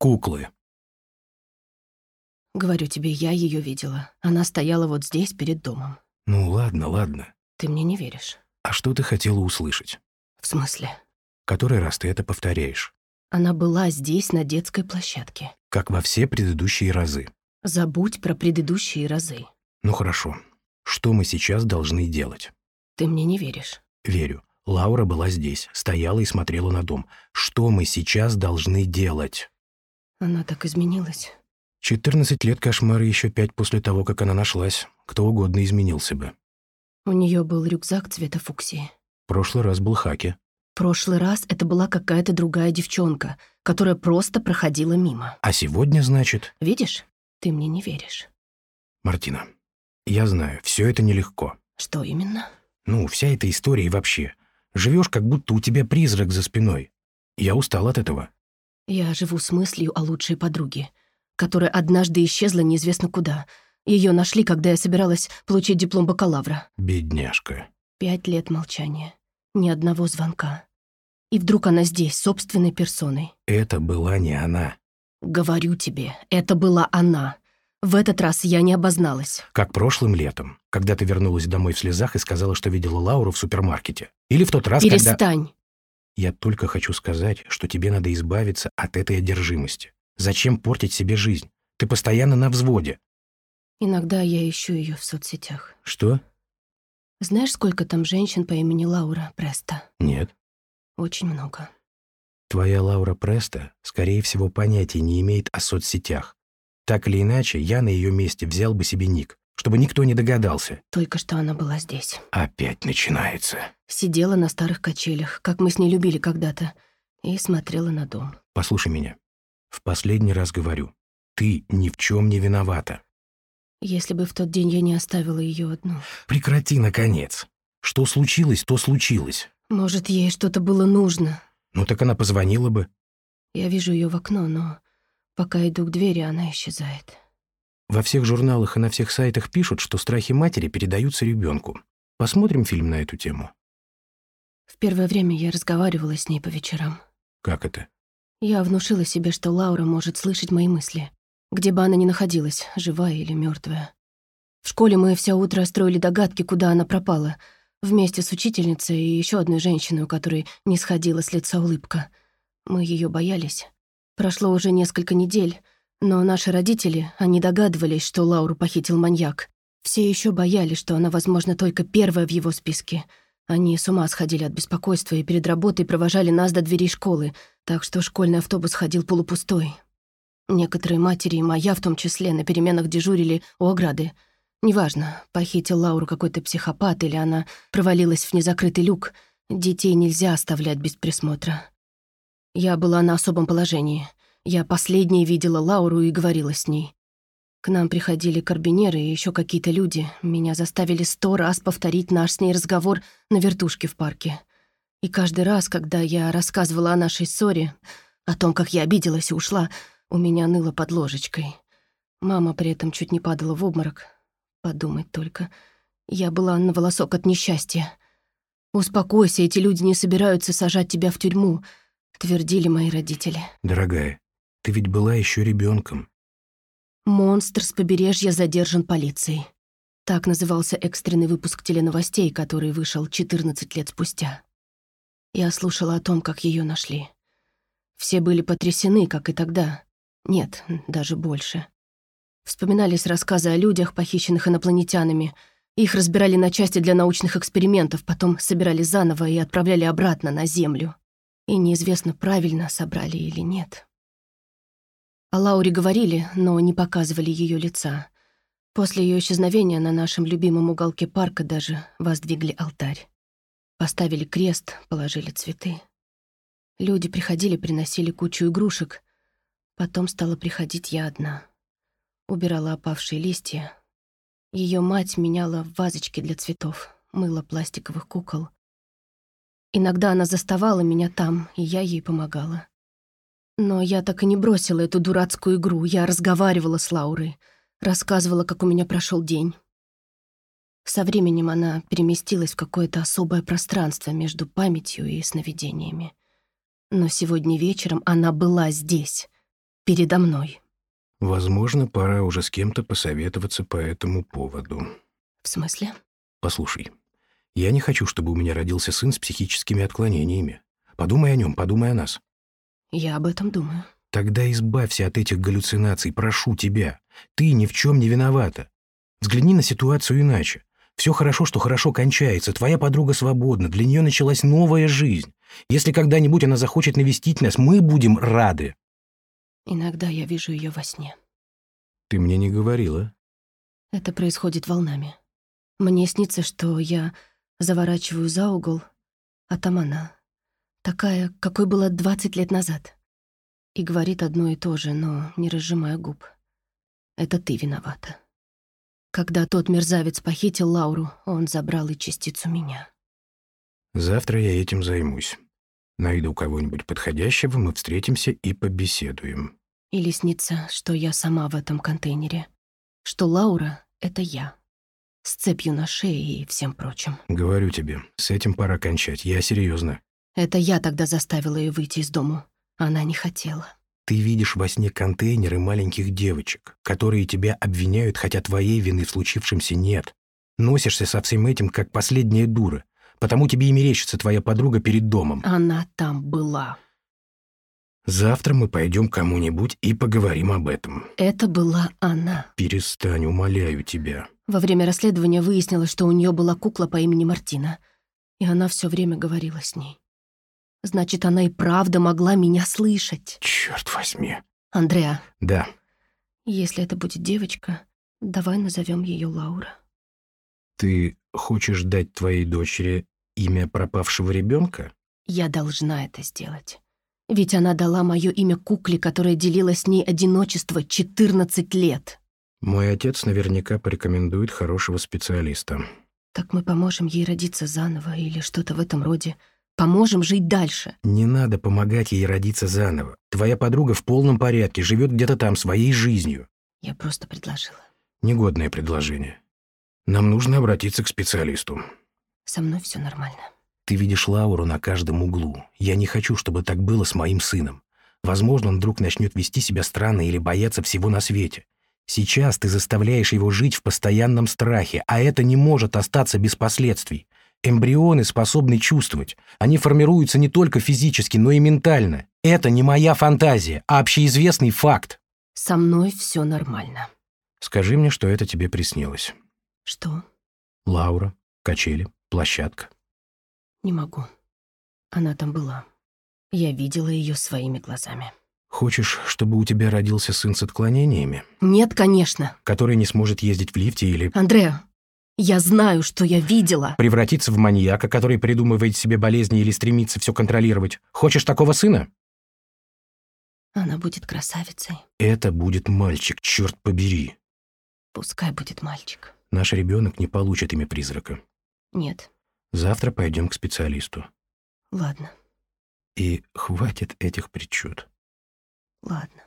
куклы. Говорю тебе, я ее видела. Она стояла вот здесь, перед домом. Ну ладно, ладно. Ты мне не веришь. А что ты хотела услышать? В смысле? Который раз ты это повторяешь? Она была здесь, на детской площадке. Как во все предыдущие разы. Забудь про предыдущие разы. Ну хорошо. Что мы сейчас должны делать? Ты мне не веришь. Верю. Лаура была здесь, стояла и смотрела на дом. Что мы сейчас должны делать? Она так изменилась. 14 лет кошмара, еще пять после того, как она нашлась. Кто угодно изменился бы. У нее был рюкзак цвета фуксии. Прошлый раз был Хаки. Прошлый раз это была какая-то другая девчонка, которая просто проходила мимо. А сегодня, значит... Видишь, ты мне не веришь. Мартина, я знаю, все это нелегко. Что именно? Ну, вся эта история и вообще. Живешь, как будто у тебя призрак за спиной. Я устал от этого. Я живу с мыслью о лучшей подруге, которая однажды исчезла неизвестно куда. Ее нашли, когда я собиралась получить диплом бакалавра. Бедняжка. Пять лет молчания. Ни одного звонка. И вдруг она здесь, собственной персоной. Это была не Я только хочу сказать, что тебе надо избавиться от этой одержимости. Зачем портить себе жизнь? Ты постоянно на взводе. Иногда я ищу ее в соцсетях. Что? Знаешь, сколько там женщин по имени Лаура Преста? Нет. Очень много. Твоя Лаура Преста, скорее всего, понятия не имеет о соцсетях. Так или иначе, я на ее месте взял бы себе ник чтобы никто не догадался. Только что она была здесь. Опять начинается. Сидела на старых качелях, как мы с ней любили когда-то, и смотрела на дом. Послушай меня. В последний раз говорю, ты ни в чем не виновата. Если бы в тот день я не оставила ее одну. Прекрати, наконец. Что случилось, то случилось. Может, ей что-то было нужно. Ну так она позвонила бы. Я вижу ее в окно, но пока иду к двери, она исчезает. Во всех журналах и на всех сайтах пишут, что страхи матери передаются ребенку. Посмотрим фильм на эту тему. В первое время я разговаривала с ней по вечерам. Как это? Я внушила себе, что Лаура может слышать мои мысли, где бы она ни находилась, живая или мертвая. В школе мы все утро строили догадки, куда она пропала, вместе с учительницей и еще одной женщиной, у которой не сходила с лица улыбка. Мы ее боялись. Прошло уже несколько недель, но наши родители, они догадывались, что Лауру похитил маньяк. Все еще боялись, что она, возможно, только первая в его списке. Они с ума сходили от беспокойства и перед работой провожали нас до дверей школы, так что школьный автобус ходил полупустой. Некоторые матери, и моя в том числе, на переменах дежурили у ограды. Неважно, похитил Лауру какой-то психопат или она провалилась в незакрытый люк, детей нельзя оставлять без присмотра. Я была на особом положении — я последней видела Лауру и говорила с ней. К нам приходили карбинеры и еще какие-то люди. Меня заставили сто раз повторить наш с ней разговор на вертушке в парке. И каждый раз, когда я рассказывала о нашей ссоре, о том, как я обиделась и ушла, у меня ныло под ложечкой. Мама при этом чуть не падала в обморок. Подумать только. Я была на волосок от несчастья. «Успокойся, эти люди не собираются сажать тебя в тюрьму», — твердили мои родители. «Дорогая, ты ведь была еще ребенком. «Монстр с побережья задержан полицией». Так назывался экстренный выпуск теленовостей, который вышел 14 лет спустя. Я слушала о том, как ее нашли. Все были потрясены, как и тогда. Нет, даже больше. Вспоминались рассказы о людях, похищенных инопланетянами. Их разбирали на части для научных экспериментов, потом собирали заново и отправляли обратно на Землю. И неизвестно, правильно собрали или нет. О Лауре говорили, но не показывали ее лица. После ее исчезновения на нашем любимом уголке парка даже воздвигли алтарь. Поставили крест, положили цветы. Люди приходили, приносили кучу игрушек. Потом стала приходить я одна. Убирала опавшие листья. Ее мать меняла вазочки для цветов, мыла пластиковых кукол. Иногда она заставала меня там, и я ей помогала. Но я так и не бросила эту дурацкую игру. Я разговаривала с Лаурой. Рассказывала, как у меня прошел день. Со временем она переместилась в какое-то особое пространство между памятью и сновидениями. Но сегодня вечером она была здесь, передо мной. Возможно, пора уже с кем-то посоветоваться по этому поводу. В смысле? Послушай, я не хочу, чтобы у меня родился сын с психическими отклонениями. Подумай о нем, подумай о нас. «Я об этом думаю». «Тогда избавься от этих галлюцинаций, прошу тебя. Ты ни в чем не виновата. Взгляни на ситуацию иначе. Все хорошо, что хорошо кончается. Твоя подруга свободна, для нее началась новая жизнь. Если когда-нибудь она захочет навестить нас, мы будем рады». «Иногда я вижу ее во сне». «Ты мне не говорила». «Это происходит волнами. Мне снится, что я заворачиваю за угол, а там она, Такая, какой была 20 лет назад. И говорит одно и то же, но не разжимая губ. Это ты виновата. Когда тот мерзавец похитил Лауру, он забрал и частицу меня. Завтра я этим займусь. Найду кого-нибудь подходящего, мы встретимся и побеседуем. Или Это я тогда заставила ее выйти из дома. Она не хотела. Ты видишь во сне контейнеры маленьких девочек, которые тебя обвиняют, хотя твоей вины в случившемся нет. Носишься со всем этим, как последняя дура. Потому тебе и мерещится твоя подруга перед домом. Она там была. Завтра мы пойдем кому-нибудь и поговорим об этом. Это была она. Перестань, умоляю тебя. Во время расследования выяснилось, что у нее была кукла по имени Мартина. И она все время говорила с ней. Значит, она и правда могла меня слышать. Черт возьми. Андреа. Да. Если это будет девочка, давай назовем ее Лаура. Ты хочешь дать твоей дочери имя пропавшего ребенка? Я должна это сделать. Ведь она дала мое имя кукле, которая делила с ней одиночество 14 лет. Мой отец наверняка порекомендует хорошего специалиста. Так мы поможем ей родиться заново или что-то в этом роде, Поможем жить дальше. Не надо помогать ей родиться заново. Твоя подруга в полном порядке, живет где-то там своей жизнью. Я просто предложила. Негодное предложение. Нам нужно обратиться к специалисту. Со мной все нормально. Ты видишь Лауру на каждом углу. Я не хочу, чтобы так было с моим сыном. Возможно, он вдруг начнет вести себя странно или бояться всего на свете. Сейчас ты заставляешь его жить в постоянном страхе, а это не может остаться без последствий. Эмбрионы способны чувствовать. Они формируются не только физически, но и ментально. Это не моя фантазия, а общеизвестный факт. Со мной все нормально. Скажи мне, что это тебе приснилось. Что? Лаура, качели, площадка. Не могу. Она там была. Я видела ее своими глазами. Хочешь, чтобы у тебя родился сын с отклонениями? Нет, конечно. Который не сможет ездить в лифте или... Андреа, я знаю, что я видела. Превратиться в маньяка, который придумывает себе болезни или стремится все контролировать. Хочешь такого сына? Она будет красавицей. Это будет мальчик, черт побери. Пускай будет мальчик. Наш ребенок не получит имя призрака. Нет. Завтра пойдем к специалисту. Ладно. И хватит этих причуд. Ладно.